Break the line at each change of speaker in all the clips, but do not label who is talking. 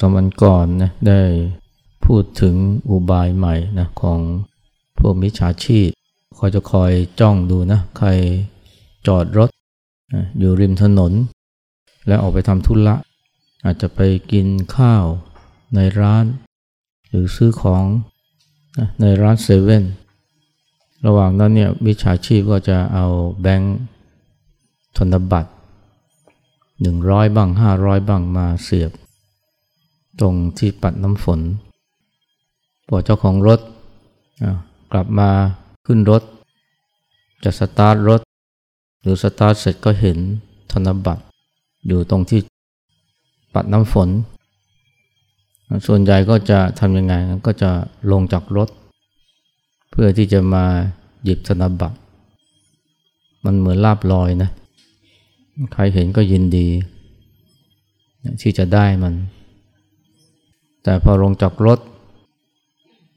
สามวันก่อนนะได้พูดถึงอุบายใหม่นะของพวกมิจฉาชีพคอยจะคอยจ้องดูนะใครจอดรถอยู่ริมถนน แล้วออกไปทำธุระอาจจะไปกินข้าวในร้าน หรือซื้อของในร้านเซเว่นระหว่างนั้นเนี่ยวิชาชีพก็จะเอาแบงค์ธนบัตรหนึ่งร้อยบ้างห้าร้อยบ้างมาเสียบ ตรงที่ปัดน้ำฝนพอเจ้าของรถกลับมาขึ้นรถ จะสตาร์ทรถ หรือสตาร์ทเสร็จก็เห็นธนบัตร อยู่ตรงที่ปัดน้ำฝน ส่วนใหญ่ก็จะทำยังไงก็จะลงจากรถ เพื่อที่จะมาหยิบธนบัตร มันเหมือนลาบลอยนะ ใครเห็นก็ยินดี ที่จะได้มัน แต่พอลงจากรถ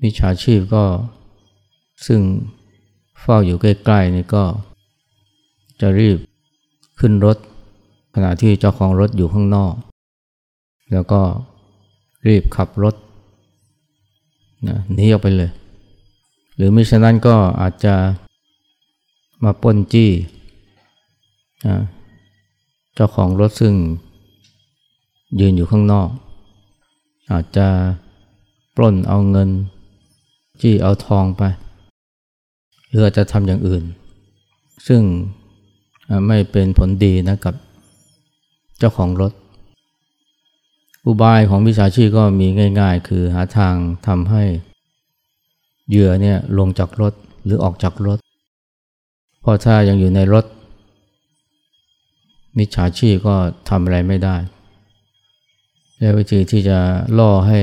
มิจฉาชีพก็ซึ่งเฝ้าอยู่ใกล้ๆนี่ก็ จะรีบขึ้นรถ ขณะที่เจ้าของรถอยู่ข้างนอก แล้วก็รีบขับรถนะหนีออกไปเลย หรือมิฉะนั้นก็อาจจะมาป้นจี้เจ้าของรถซึ่งยืนอยู่ข้างนอก อาจจะปล้นเอาเงิน จี้เอาทองไป หรืออาจจะทำอย่างอื่น ซึ่งไม่เป็นผลดีนะกับเจ้าของรถ อุบายของวิชาชีพก็มีง่าย ๆ คือหาทางทำให้เหยื่อเนี่ยลงจากรถหรือออกจากรถ เพราะถ้ายังอยู่ในรถมิจฉาชีพก็ทำอะไรไม่ได้ และวิธีที่จะล่อให้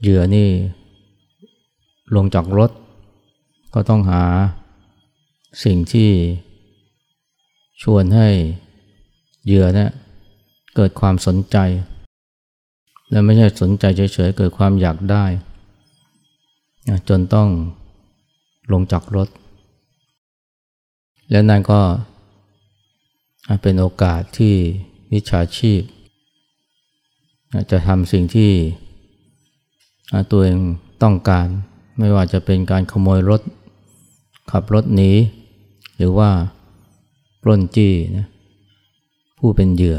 เหยื่อนี่ลงจากรถ ก็ต้องหาสิ่งที่ชวนให้เหยื่อเนะี่ยเกิดความสนใจ และไม่ใช่สนใจเฉยๆ เกิดความอยากได้ จนต้องลงจากรถ และนั่นก็เป็นโอกาสที่วิชาชีพ จะทำสิ่งที่ตัวเองต้องการ ไม่ว่าจะเป็นการขโมยรถ ขับรถหนีหรือว่าปล้นจี้นะผู้เป็นเหยื่อ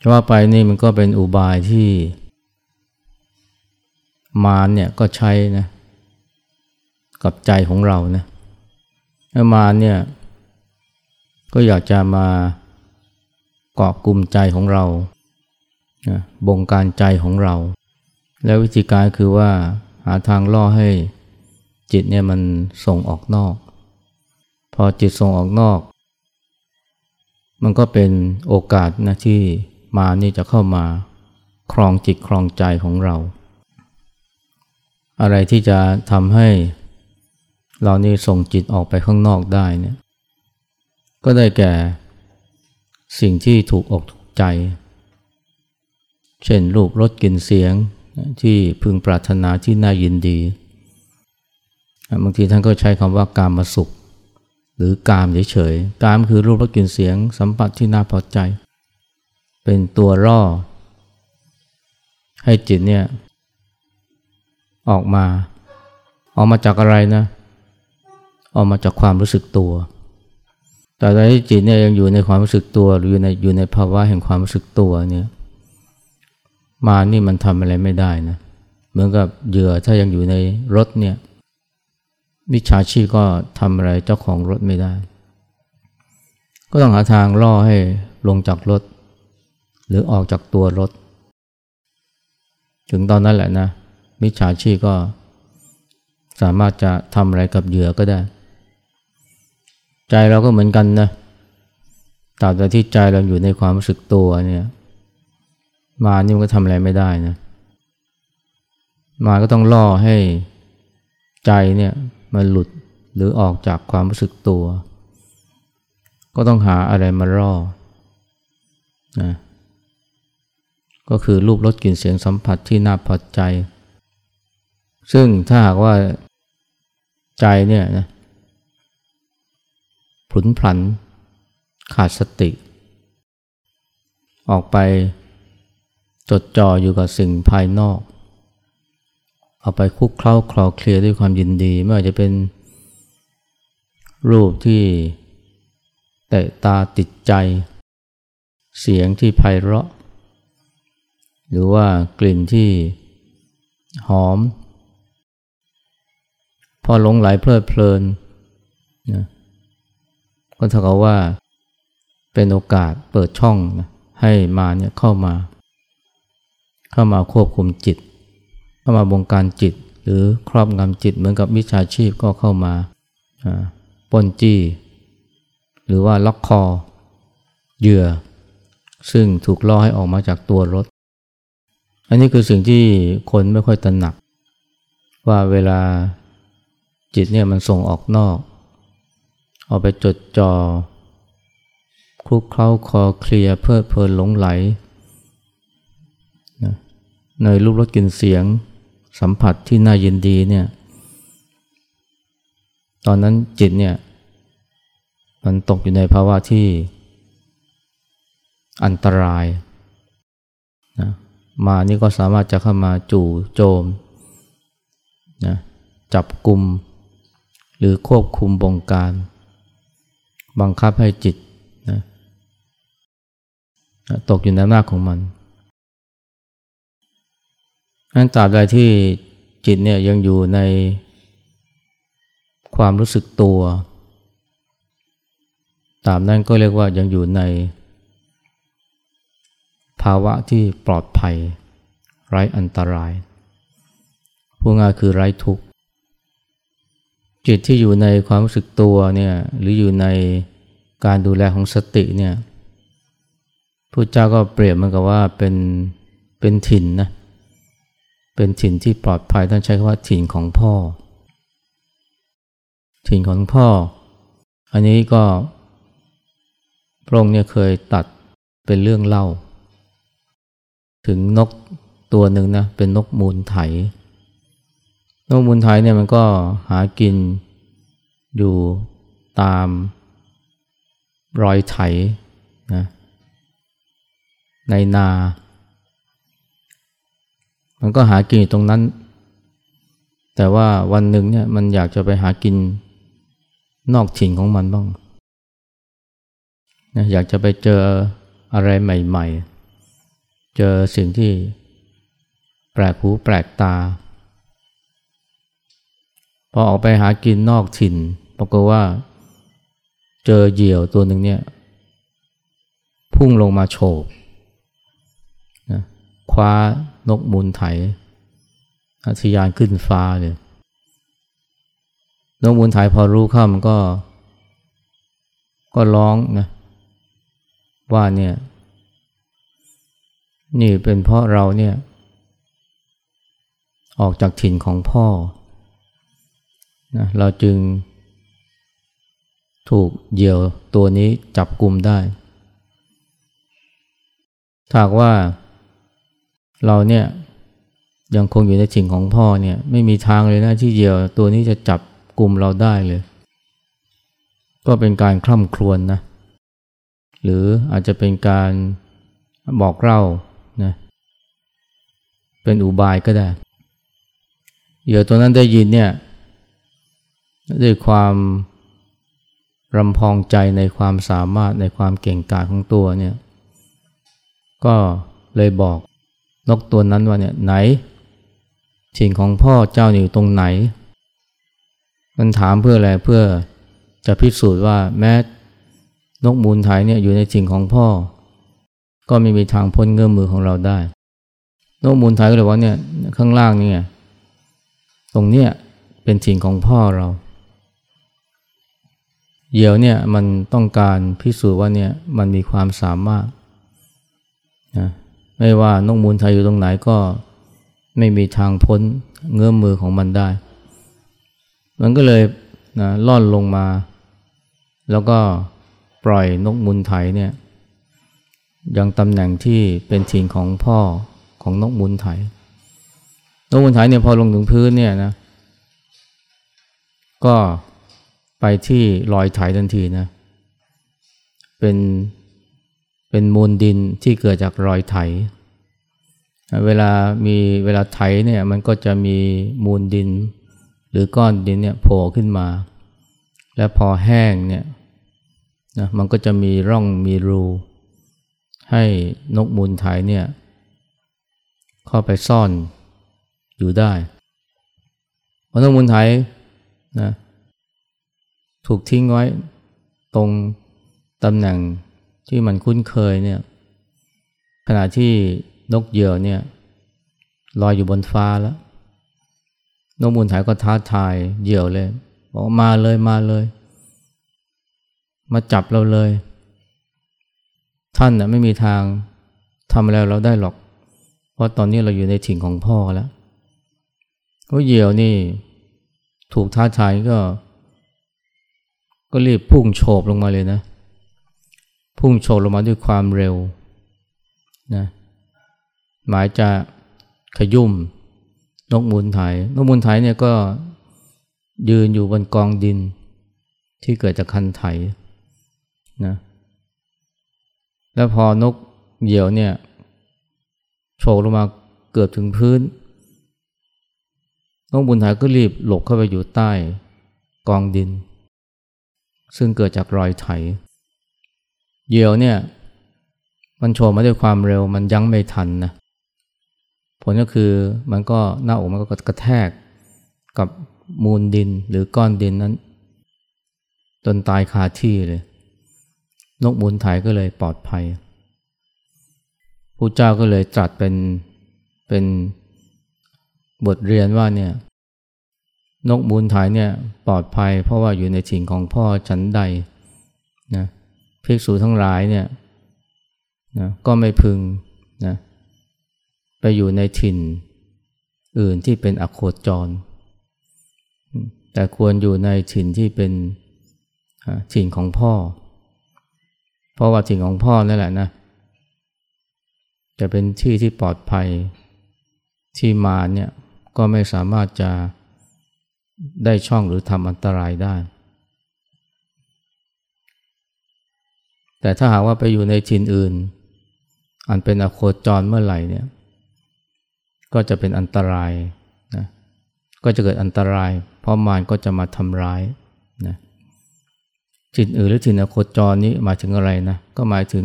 จะว่าไปนี่มันก็เป็นอุบายที่มารเนี่ยก็ใช้นะกับใจของเรานะมารเนี่ยก็อยากจะมาเกาะกลุ่มใจของเรา บงการใจของเรา แล้ววิธีการคือว่าหาทางล่อให้จิตเนี่ยมันส่งออกนอก พอจิตส่งออกนอก มันก็เป็นโอกาสนะที่มานี่จะเข้ามาครองจิตครองใจของเรา อะไรที่จะทำให้เรานี่ส่งจิตออกไปข้างนอกได้เนี่ยก็ได้แก่สิ่งที่ถูกอกถูกใจ เช่นรูปรสกลิ่นเสียงที่พึงปรารถนาที่น่ายินดีบางทีท่านก็ใช้คำว่ากามมาสุข หรือกามเฉยๆกามคือรูปรสกลิ่นเสียง สัมผัสที่น่าพอใจ เป็นตัวร่อ ให้จิตเนี่ยออกมา ออกมาจากอะไรนะ ออกมาจากความรู้สึกตัว แต่ตอนที่จิตเนี่ยยังอยู่ในความรู้สึกตัวหรืออยู่ในอยู่ในภาวะแห่งความรู้สึกตัวเนี่ย มานี่มันทำอะไรไม่ได้นะเหมือนกับเหยื่อถ้ายังอยู่ในรถเนี่ยวิชาชีพก็ทำอะไรเจ้าของรถไม่ได้ ก็ต้องหาทางล่อให้ลงจากรถ หรือออกจากตัวรถ ถึงตอนนั้นแหละนะ มิจฉาชีพก็สามารถจะทำอะไรกับเหยื่อก็ได้ ใจเราก็เหมือนกันนะตราบใดที่ใจเราอยู่ในความรู้สึกตัวเนี่ย มานี่มันก็ทำอะไรไม่ได้นะ มาก็ต้องล่อให้ใจเนี่ยมันหลุดหรือออกจากความรู้สึกตัว ก็ต้องหาอะไรมาล่อนะก็คือรูปรสกลิ่นเสียงสัมผัสที่น่าพอใจ ซึ่งถ้าหากว่าใจเนี่ยนะผุนผันขาดสติ ออกไป จดจ่ออยู่กับสิ่งภายนอก เอาไปคุกเคล้าคลอเคลียด้วยความยินดี ไม่ว่าจะเป็นรูปที่แต่ตาติดใจ เสียงที่ไพเราะ หรือว่ากลิ่นที่หอม พอหลงไหลเพลิดเพลินนะก็เท่ากับว่าเป็นโอกาสเปิดช่องนะให้มาเนี่ยเข้ามา เข้ามาควบคุมจิต เข้ามาบงการจิต หรือครอบงำจิตเหมือนกับมิจฉาชีพก็เข้ามาปนจี้ หรือว่าล็อกคอเหยื่อ ซึ่งถูกล่อให้ออกมาจากตัวรถ อันนี้คือสิ่งที่คนไม่ค่อยตระหนัก ว่าเวลาจิตเนี่ยมันส่งออกนอก ออกไปจดจอ่อคลุกเคล้าคอเคลียเพลิดเพลินหลงไหล ในรูปรสกลิ่นเสียงสัมผัสที่น่ายินดีเนี่ย ตอนนั้นจิตเนี่ย มันตกอยู่ในภาวะที่อันตรายนะมานี่ก็สามารถจะเข้ามาจู่โจมนะจับกลุ่มหรือควบคุมบงการ บังคับให้จิตนะตกอยู่ในอำนาจของมัน อันตราบใดที่จิตเนี่ยยังอยู่ในความรู้สึกตัว ตามนั้นก็เรียกว่ายังอยู่ใน ภาวะที่ปลอดภัย ไร้อันตรายผู้ง่าคือไร้ทุกข์ จิตที่อยู่ในความรู้สึกตัวเนี่ยหรืออยู่ในการดูแลของสติเนี่ยพระเจ้าก็เปรียบมันกับว่าเป็นเป็นถิ่นนะเเป็นถิ่นที่ปลอดภัยท่านใช้คำว่าถิ่นของพ่อ ถิ่นของพ่อ อันนี้ก็พระองค์เนี่ยเคยตัดเป็นเรื่องเล่า ถึงนกตัวหนึ่งนะเป็นนกมูลไถ นกมูลไถเนี่ยมันก็หากินอยู่ตามรอยไถนะในนา มันก็หากินอยู่ตรงนั้น แต่ว่าวันหนึ่งเนี่ยมันอยากจะไปหากินนอกถิ่นของมันบ้างนะอยากจะไปเจออะไรใหม่ ๆ เจอสิ่งที่แปลกหูแปลกตา พอออกไปหากินนอกถิ่นปรากฏว่า เจอเหยี่ยวตัวหนึ่งเนี่ย พุ่งลงมาโฉบนะคว้า นกมูลไถอาทยานขึ้นฟ้าเลยนกมูลไถพอรู้ข้ามันก็ ก็ร้องนะ ว่าเนี่ย นี่เป็นเพราะเราเนี่ย ออกจากถิ่นของพ่อนะเราจึง ถูกเหยี่ยวตัวนี้จับกลุ่มได้ถ้าว่า เราเนี่ยยังคงอยู่ในถิ่งของพ่อเนี่ยไม่มีทางเลยนะที่เหยี่ยวตัวนี้จะจับกลุ่มเราได้เลย ก็เป็นการคล่ำครวญนนะ หรืออาจจะเป็นการบอกเล่านะเป็นอุบายก็ได้เหยื่อตัวนั้นได้ยินเนี่ยด้วยความรำพองใจในความสามารถในความเก่งกาจของตัวเนี่ย ก็เลยบอก นกตัวนั้นว่าเนี่ยไหนถิ่นของพ่อเจ้าอยู่ตรงไหน มันถามเพื่ออะไรเพื่อจะพิสูจน์ว่าแม้นกมูลไทยเนี่ยอยู่ในถิ่นของพ่อ ก็ไม่มีทางพ้นเงื้อมือของเราได้ นกมูลไทยก็เลยว่าเนี่ยข้างล่างเนี่ยตรงเนี้ยเป็นถิ่นของพ่อเราเหยี่ยวเนี่ยมันต้องการพิสูจน์ว่าเนี่ยมันมีความสามารถนะ ไม่ว่านกมูลไทยอยู่ตรงไหนก็ไม่มีทางพ้นเงื้อมมือของมันได้ มันก็เลยนะล่อนลงมา แล้วก็ปล่อยนกมูลไทยเนี่ยยังตำแหน่งที่เป็นถิ่นของพ่อของนกมูลไทยนกมูลไทยเนี่ยพอลงถึงพื้นเนี่ยนะก็ไปที่รอยไถทันทีนะ เป็น เป็นมูลดินที่เกิดจากรอยไถ เวลามีเวลาไถเนี่ยมันก็จะมีมูลดิน หรือก้อนดินเนี่ยโผล่ขึ้นมา แล้วพอแห้งเนี่ยนะมันก็จะมีร่องมีรู ให้นกมูลไถเนี่ยเข้าไปซ่อนอยู่ได้พอนกมูลไถนะถูกทิ้งไว้ตรงตำแหน่ง ที่มันคุ้นเคยเนี่ยขณะที่นกเหยี่ยวเนี่ยลอยอยู่บนฟ้าแล้ว นกมูลไถก็ท้าทายเหยี่ยวเลย บอกมาเลยมาเลย มาจับเราเลย ท่านน่ะไม่มีทางทำอะไรเราได้หรอก เพราะตอนนี้เราอยู่ในถิ่นของพ่อแล้วก็เหยี่ยวนี่ถูกท้าทายก็ ก็รีบพุ่งโฉบลงมาเลยนะ พุ่งโฉบลงมาด้วยความเร็วนะหมายจะขยุ่มนกมูลไถนกมูลไถเนี่ยก็ยืนอยู่บนกองดินที่เกิดจากคันไถนะแล้วพอนกเหยี่ยวเนี่ยโฉบลงมาเกือบถึงพื้น นกบุญไทยก็รีบหลบเข้าไปอยู่ใต้กองดิน ซึ่งเกิดจากรอยไถ เหยี่ยวเนี่ย มันโฉบมาด้วยความเร็วมันยั้งไม่ทันนะผลก็คือมันก็หน้าอกมันก็กระแทกกับมูลดินหรือก้อนดินนั้นจนตายคาที่เลย นกบุญไถก็เลยปลอดภัยพระเจ้าก็เลยจัดเป็นเป็นบทเรียนว่าเนี่ยนกมูลถ่ายเนี่ยปลอดภัย เพราะว่าอยู่ในถิ่นของพ่อฉันใดนะ ภิกษุทั้งหลายเนี่ยนะก็ไม่พึงนะไปอยู่ในถิ่นอื่นที่เป็นอโคจร แต่ควรอยู่ในถิ่นที่เป็นถิ่นของพ่อ เพราะว่าถิ่นของพ่อนั่นแหละนะ จะเป็นที่ที่ปลอดภัยที่มาเนี่ยก็ไม่สามารถจะได้ช่องหรือทำอันตรายได้ แต่ถ้าหากว่าไปอยู่ในถิ่นอื่น อันเป็นอโคจรเมื่อไหร่เนี่ย ก็จะเป็นอันตรายนะก็จะเกิดอันตราย เพราะมารก็จะมาทำร้ายนะถิ่นอื่นหรือถิ่นอโคจรนี้หมายถึงอะไรนะ ก็หมายถึง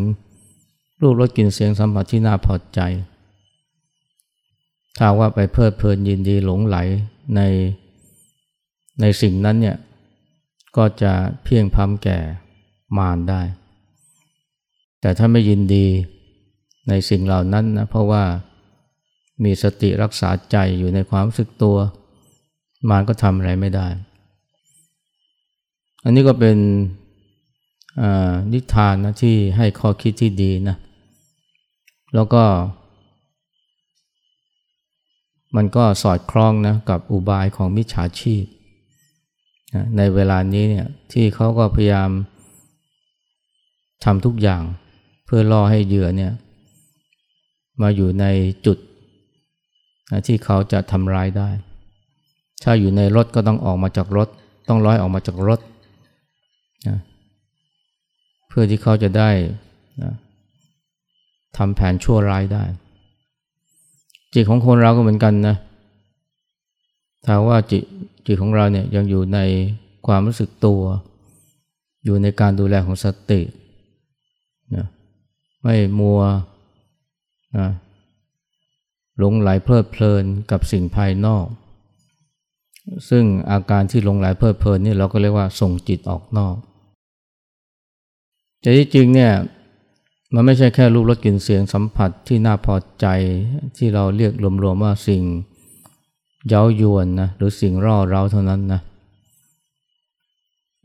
รูปรสกลิ่นเสียงสัมผัสที่น่าพอใจ ถ้าว่าไปเพลิดเพลินยินดีหลงไหลในในสิ่งนั้นเนี่ย ก็จะเพียงพ้ำแก่มารได้ แต่ถ้าไม่ยินดีในสิ่งเหล่านั้นนะเพราะว่ามีสติรักษาใจอยู่ในความรู้สึกตัวมารก็ทำอะไรไม่ได้ อันนี้ก็เป็นนิทานนะที่ให้ข้อคิดที่ดีนะแล้วก็ มันก็สอดคล้องนะกับอุบายของมิจฉาชีพ ในเวลานี้เนี่ยที่เขาก็พยายามทำทุกอย่าง เพื่อล่อให้เหยื่อเนี่ยมาอยู่ในจุดที่เขาจะทำร้ายได้ ถ้าอยู่ในรถก็ต้องออกมาจากรถ ต้องร้อยออกมาจากรถนะเพื่อที่เขาจะได้นะทำแผนชั่วร้ายได้ จิตของคนเราก็เหมือนกันนะถ้าว่าจิตจิตของเราเนี่ยยังอยู่ในความรู้สึกตัว อยู่ในการดูแลของสติ ไม่มัวนะหลงไหลเพลิดเพลินกับสิ่งภายนอก ซึ่งอาการที่หลงไหลเพลิดเพลินนี่เราก็เรียกว่าส่งจิตออกนอกแต่ที่จริงเนี่ยมันไม่ใช่แค่รูปรสกลิ่นเสียงสัมผัสที่น่าพอใจที่เราเรียกรวมๆว่าสิ่งเย้ายวนนะหรือสิ่งร่อเร้าเท่านั้นนะ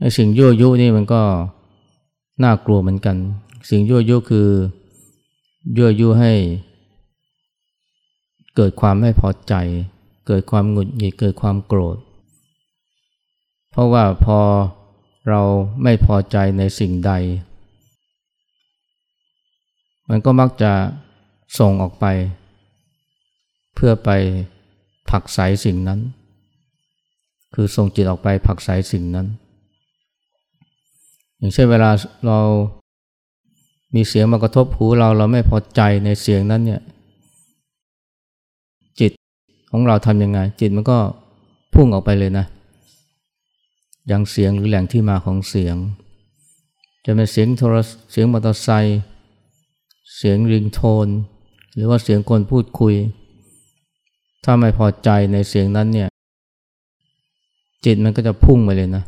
ไอ้สิ่งยั่วยุนี่มันก็น่ากลัวเหมือนกัน สิ่งยั่วยุคือยั่วยุให้ เกิดความไม่พอใจ เกิดความหงุดหงิดเกิดความโกรธ เพราะว่าพอเราไม่พอใจในสิ่งใด มันก็มักจะส่งออกไป เพื่อไปผักใสสิ่งนั้น คือส่งจิตออกไปผักใสสิ่งนั้น อย่างเช่นเวลาเรา มีเสียงมากระทบหูเราเราไม่พอใจในเสียงนั้นเนี่ยจิตของเราทำยังไง จิตมันก็พุ่งออกไปเลยนะยังเสียงหรือแหล่งที่มาของเสียง จะเป็นเสียงโทรเสียงมอเตอร์ไซค์เสียงริงโทน หรือว่าเสียงคนพูดคุย ถ้าไม่พอใจในเสียงนั้นเนี่ยจิตมันก็จะพุ่งไปเลยนะ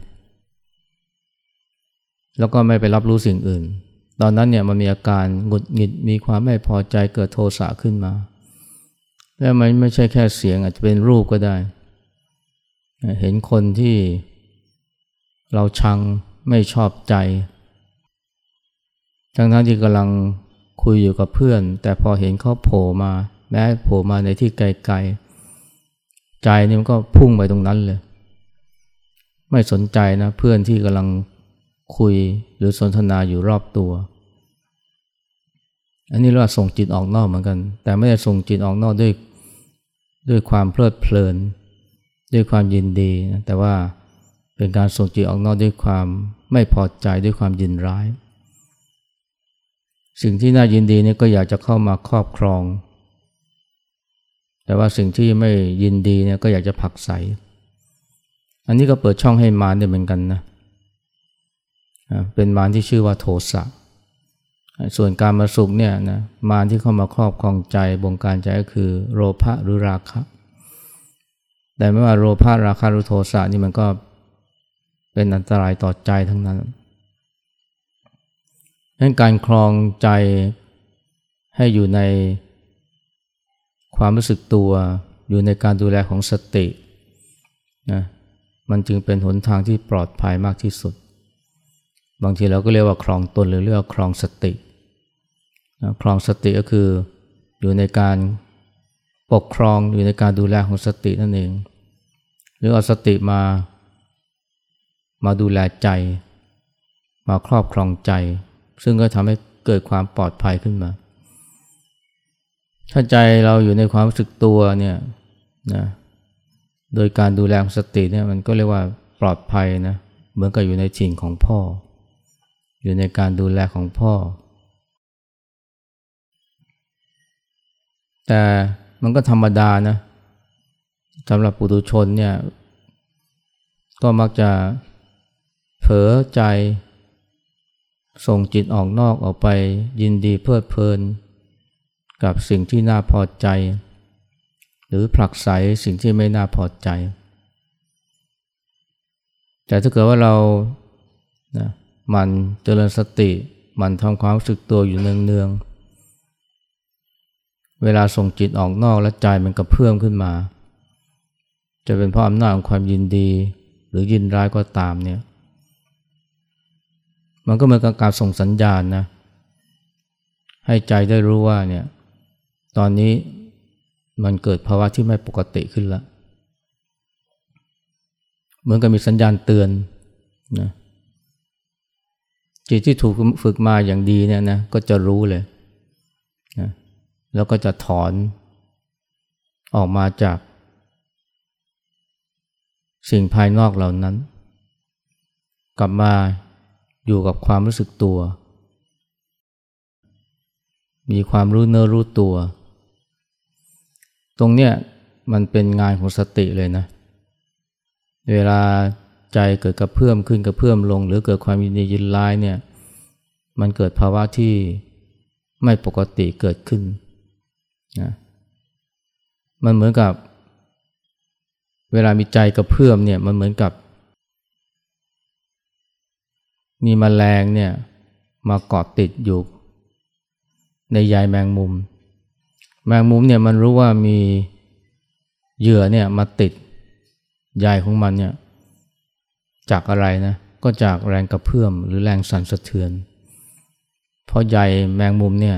แล้วก็ไม่ไปรับรู้สิ่งอื่น ตอนนั้นเนี่ยมันมีอาการหงุดหงิดมีความไม่พอใจเกิดโทสะขึ้นมา แล้วมันไม่ใช่แค่เสียงอาจจะเป็นรูปก็ได้ เห็นคนที่เราชังไม่ชอบใจ ทั้งนั้นที่กำลังคุยอยู่กับเพื่อน แต่พอเห็นเขาโผล่มา แม้โผล่มาในที่ไกลๆ ใจนี่มันก็พุ่งไปตรงนั้นเลย ไม่สนใจนะเพื่อนที่กำลังคุยหรือสนทนาอยู่รอบตัว อันนี้เรียกว่าส่งจิตออกนอกเหมือนกัน แต่ไม่ได้ส่งจิตออกนอกด้วยด้วยความเพลิดเพลิน ด้วยความยินดีนะแต่ว่าเป็นการส่งจิตออกนอกด้วยความไม่พอใจด้วยความยินร้าย สิ่งที่น่ายินดีนี่ก็อยากจะเข้ามาครอบครอง แต่ว่าสิ่งที่ไม่ยินดีเนี่ยก็อยากจะผักใส อันนี้ก็เปิดช่องให้มารได้เหมือนกันนะ เป็นมารที่ชื่อว่าโทสะ ส่วนการมาสุขเนี่ยนะมารที่เข้ามาครอบครองใจบงการใจก็คือ โลภะหรือราคะ แต่ไม่ว่าโลภะราคะหรือโทสะนี่มันก็เป็นอันตรายต่อใจทั้งนั้นดังนั้นการครองใจให้อยู่ในความรู้สึกตัว อยู่ในการดูแลของสตินะมันจึงเป็นหนทางที่ปลอดภัยมากที่สุด บางทีเราก็เรียกว่าครองตนหรือเรียกว่าครองสติ ครองสติก็คืออยู่ในการปกครองอยู่ในการดูแลของสตินั่นเอง หรือเอาสติมา มาดูแลใจ มาครอบครองใจ ซึ่งก็ทำให้เกิดความปลอดภัยขึ้นมา ถ้าใจเราอยู่ในความรู้สึกตัวเนี่ยนะโดยการดูแลสติเนี่ยมันก็เรียกว่าปลอดภัยนะเหมือนกับอยู่ในถิ่นของพ่อ อยู่ในการดูแลของพ่อ แต่มันก็ธรรมดานะสำหรับปุถุชนเนี่ยก็มักจะเผลอใจ ส่งจิตออกนอกออกไปยินดีเพลิดเพลิน กับสิ่งที่น่าพอใจ หรือผลักไสสิ่งที่ไม่น่าพอใจ แต่ถ้าเกิดว่าเรานะมันเจริญสติ มันทำความรู้สึกตัวอยู่เนืองๆ เวลาส่งจิตออกนอกและใจมันกระเพื่อมขึ้นมา จะเป็นเพราะอำนาจของความยินดี หรือยินร้ายก็ตามเนี่ย มันก็เหมือนกับการส่งสัญญาณนะให้ใจได้รู้ว่าเนี่ยตอนนี้มันเกิดภาวะที่ไม่ปกติขึ้นแล้วเหมือนกับมีสัญญาณเตือนนะจิตที่ถูกฝึกมาอย่างดีเนี่ยนะก็จะรู้เลย แล้วก็จะถอนออกมาจาก สิ่งภายนอกเหล่านั้น กลับมาอยู่กับความรู้สึกตัว มีความรู้เนื้อรู้ตัว ตรงเนี้ยมันเป็นงานของสติเลยนะ เวลาใจเกิดกระเพื่อมขึ้นกระเพื่อมลง หรือเกิดความยินดียินร้ายเนี่ย มันเกิดภาวะที่ไม่ปกติเกิดขึ้น นะมันเหมือนกับ เวลามีใจกระเพื่อมเนี่ยมันเหมือนกับ มีมแมลงเนี่ยมาเกาะติดอยู่ ในใยแมงมุม แมงมุมเนี่ยมันรู้ว่ามีเหยื่อเนี่ยมาติดใยของมันเนี่ยจากอะไรนะก็จากแรงกระเพื่อมหรือแรงสั่นสะเทือน เพราะใยแมงมุมเนี่ย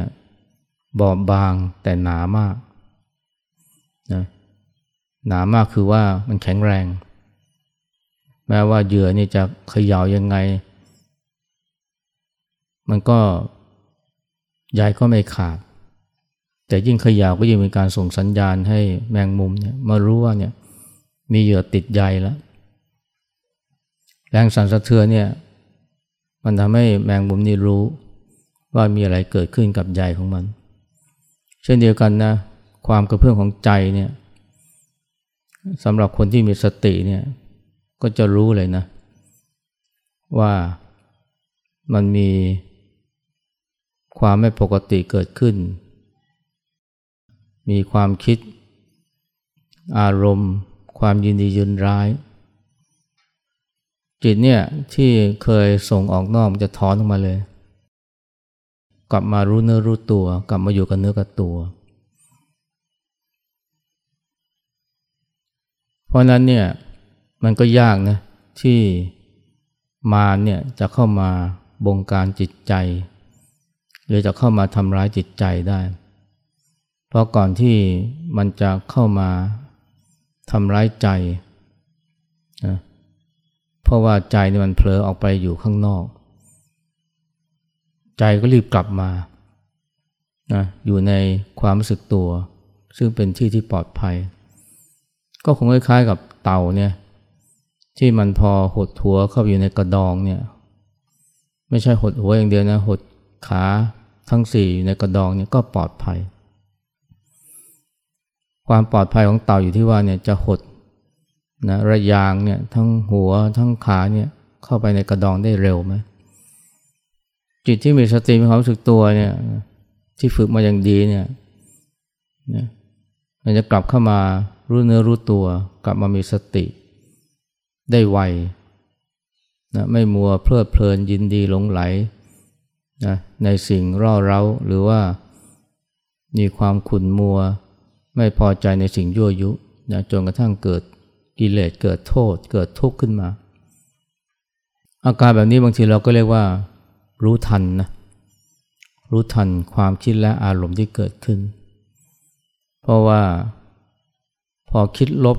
บอบบางแต่หนามากนะหนามากคือว่ามันแข็งแรง แม้ว่าเหยื่อนี่จะเขย่ายังไง มันก็ใยก็ไม่ขาด แต่ยิ่งขย่าวก็ยิ่งเป็นการส่งสัญญาณให้แมงมุมเนี่ยมารู้ว่าเนี่ยมีเหยื่อติดใยแล้วแรงสั่นสะเทือนเนี่ยมันทำให้แมงมุมนี่รู้ว่ามีอะไรเกิดขึ้นกับใยของมัน เช่นเดียวกันนะความกระเพื่อมของใจเนี่ยสำหรับคนที่มีสติเนี่ยก็จะรู้เลยนะ ว่ามันมีความไม่ปกติเกิดขึ้น มีความคิด อารมณ์ ความยินดียินร้าย จิตเนี่ยที่เคยส่งออกนอกมันจะถอนออกมาเลย กลับมารู้เนื้อรู้ตัว กลับมาอยู่กับเนื้อกับตัว เพราะนั้นเนี่ยมันก็ยากนะที่มาเนี่ยจะเข้ามาบงการจิตใจ หรือจะเข้ามาทำร้ายจิตใจได้ เพราะก่อนที่มันจะเข้ามาทำร้ายใจนะเพราะว่าใจนี่มันเผลอออกไปอยู่ข้างนอก ใจก็รีบกลับมานะอยู่ในความรู้สึกตัว ซึ่งเป็นที่ที่ปลอดภัย ก็คงคล้ายๆกับเต่าเนี่ยที่มันพอหดหัวเข้าอยู่ในกระดองเนี่ยไม่ใช่หดหัวอย่างเดียวนะหดขาทั้งสี่ในกระดองเนี่ยก็ปลอดภัย ความปลอดภัยของเต่าอยู่ที่ว่าเนี่ยจะหดนะระยางเนี่ยทั้งหัวทั้งขาเนี่ยเข้าไปในกระดองได้เร็วไหม จิตที่มีสติมีความรู้สึกตัวเนี่ยที่ฝึกมาอย่างดีเนี่ยมันจะกลับเข้ามารู้เนื้อรู้ตัว กลับมามีสติ ได้ไวนะไม่มัวเพลิดเพลินยินดีหลงไหลนะในสิ่งร่อเร้าหรือว่ามีความขุ่นมัว ไม่พอใจในสิ่งยั่วยุนะจนกระทั่งเกิดกิเลสเกิดโทษ เกิดทุกข์ขึ้นมา อาการแบบนี้บางทีเราก็เรียกว่า รู้ทันนะรู้ทันความคิดและอารมณ์ที่เกิดขึ้น เพราะว่าพอคิดลบ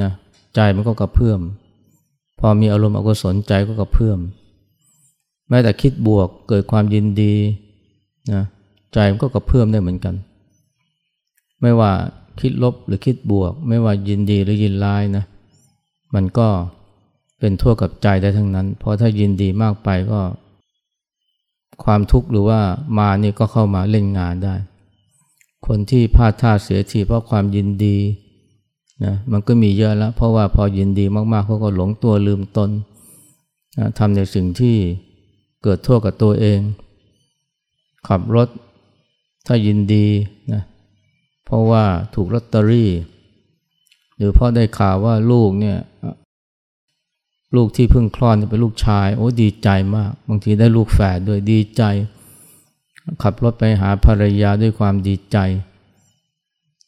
นะใจมันก็กระเพื่อม พอมีอารมณ์อกุศลใจก็กระเพื่อม แม้แต่คิดบวกเกิดความยินดีนะใจมันก็กระเพื่อมได้เหมือนกัน ไม่ว่าคิดลบหรือคิดบวก ไม่ว่ายินดีหรือยินร้ายนะมันก็เป็นทั่วกับใจได้ทั้งนั้น เพราะถ้ายินดีมากไปก็ ความทุกข์หรือว่ามานี่ก็เข้ามาเล่นงานได้ คนที่พลาดท่าเสียทีเพราะความยินดีนะมันก็มีเยอะแล้ว เพราะว่าพอยินดีมากๆเขาก็หลงตัวลืมตนนะทำในสิ่งที่เกิดโทษกับตัวเอง ขับรถถ้ายินดีนะเพราะว่าถูกลอตเตอรี่ หรือเพราะได้ข่าวว่าลูกเนี่ย ลูกที่เพิ่งคลอดเป็นลูกชาย โอ้ดีใจมาก บางทีได้ลูกแฝดด้วยดีใจ ขับรถไปหาภรรยาด้วยความดีใจ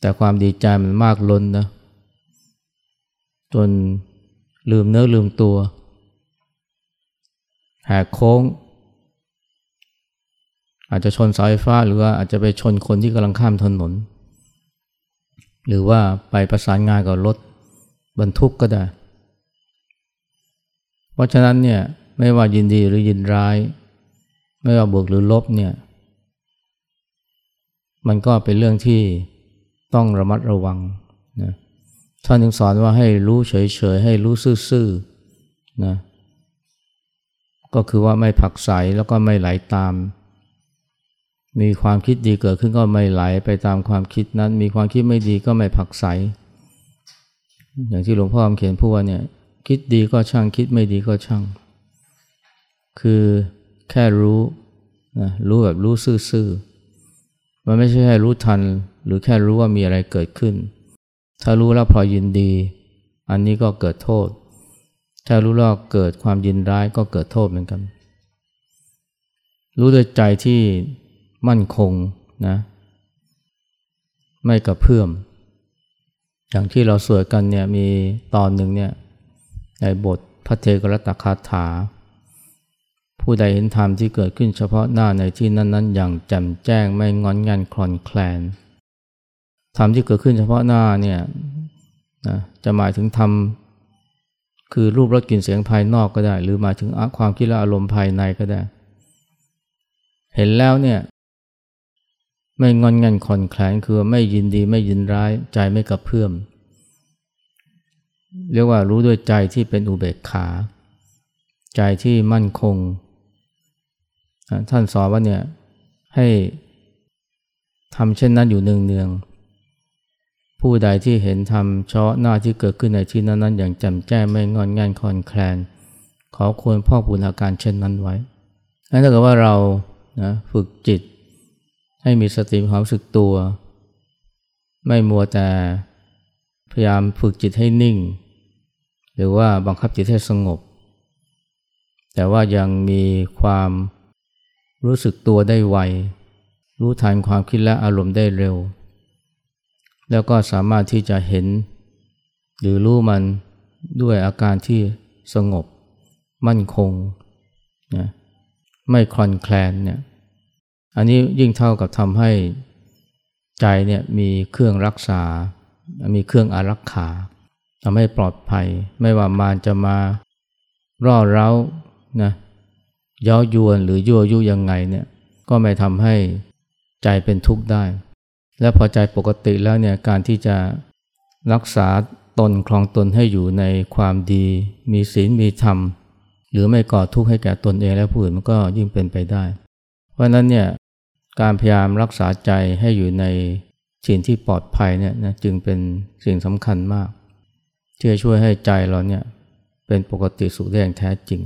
แต่ความดีใจมันมากล้นนะ จนลืมเนื้อลืมตัวแหกโค้ง อาจจะชนสาไฟฟ้าหรือว่าอาจจะไปชนคนที่กำลังข้ามถนน หรือว่าไปประสานงานกับรถบรรทุกก็ได้ เพราะฉะนั้นเนี่ยไม่ว่ายินดีหรือยินร้าย ไม่ว่าบวกหรือลบเนี่ย มันก็เป็นเรื่องที่ต้องระมัดระวังนะท่านถึงสอนว่าให้รู้เฉยๆ ให้รู้ซื่อๆนะก็คือว่าไม่ผักใสแล้วก็ไม่ไหลาตาม มีความคิดดีเกิดขึ้นก็ไม่ไหลไปตามความคิดนั้น มีความคิดไม่ดีก็ไม่ผักใสอย่างที่หลวงพ่อเขียนพูดว่าเนี่ย คิดดีก็ช่างคิดไม่ดีก็ช่าง คือแค่รู้นะรู้แบบรู้ซื่อๆมันไม่ใช่แค่รู้ทัน หรือแค่รู้ว่ามีอะไรเกิดขึ้น ถ้ารู้แล้วพอยินดี อันนี้ก็เกิดโทษ ถ้ารู้แล้วเกิดความยินร้ายก็เกิดโทษเหมือนกัน รู้ด้วยใจที่มั่นคงนะไม่กระเพื่อม อย่างที่เราสวดกันเนี่ยมีตอนหนึ่งเนี่ย ในบทพระเทกรตคาถา ผู้ใดเห็นธรรมที่เกิดขึ้นเฉพาะหน้าในที่นั้นๆ อย่างแจ่มแจ้งไม่งอนงันคลอนแคลนธรรมที่เกิดขึ้นเฉพาะหน้าเนี่ยนะจะหมายถึงธรรมคือรูปรสกลิ่นเสียงภายนอกก็ได้ หรือหมายถึงความคิดและอารมณ์ภายในก็ได้ เห็นแล้วเนี่ยไม่งอนงันขอนแคลนคือไม่ยินดีไม่ยินร้ายใจไม่กระเพื่อม เรียกว่ารู้ด้วยใจที่เป็นอุเบกขา ใจที่มั่นคง ท่านสอนว่าเนี่ยให้ทำเช่นนั้นอยู่เนืองๆผู้ใดที่เห็นธรรมเฉาะหน้าที่เกิดขึ้นในที่นั้นๆอย่างจ่มแจ้งไม่งอนงันคอนแคลน ขอควรพ่อบุญอาการเช่นนั้นไว้ถ้าเกิดว่าเรานะฝึกจิต ให้มีสติความสึกตัว ไม่มัวแต่ พยายามฝึกจิตให้นิ่ง หรือว่าบังคับจิตให้สงบ แต่ว่ายังมีความรู้สึกตัวได้ไว รู้ทันความคิดและอารมณ์ได้เร็ว แล้วก็สามารถที่จะเห็น หรือรู้มันด้วยอาการที่สงบ มั่นคงนะไม่คลอนแคลนเนี่ยอันนี้ยิ่งเท่ากับทำให้ใจเนี่ยมีเครื่องรักษา มีเครื่องอารักขาทำให้ปลอดภัย ไม่ว่ามารจะมาร่อเร้านะย้อยวนหรือยั่วยุยังไงเนี่ยก็ไม่ทำให้ใจเป็นทุกข์ได้ และพอใจปกติแล้วเนี่ยการที่จะรักษาตนคลองตนให้อยู่ในความดี มีศีลมีธรรม หรือไม่ก่อทุกข์ให้แก่ตนเองและผู้อื่นมันก็ยิ่งเป็นไปได้ เพราะฉะนั้นเนี่ยการพยายามรักษาใจให้อยู่ใน สิ่งที่ปลอดภัยเนี่ยนะจึงเป็นสิ่งสำคัญมาก ที่จะช่วยให้ใจเราเนี่ยเป็นปกติสุขได้อย่างแท้จริง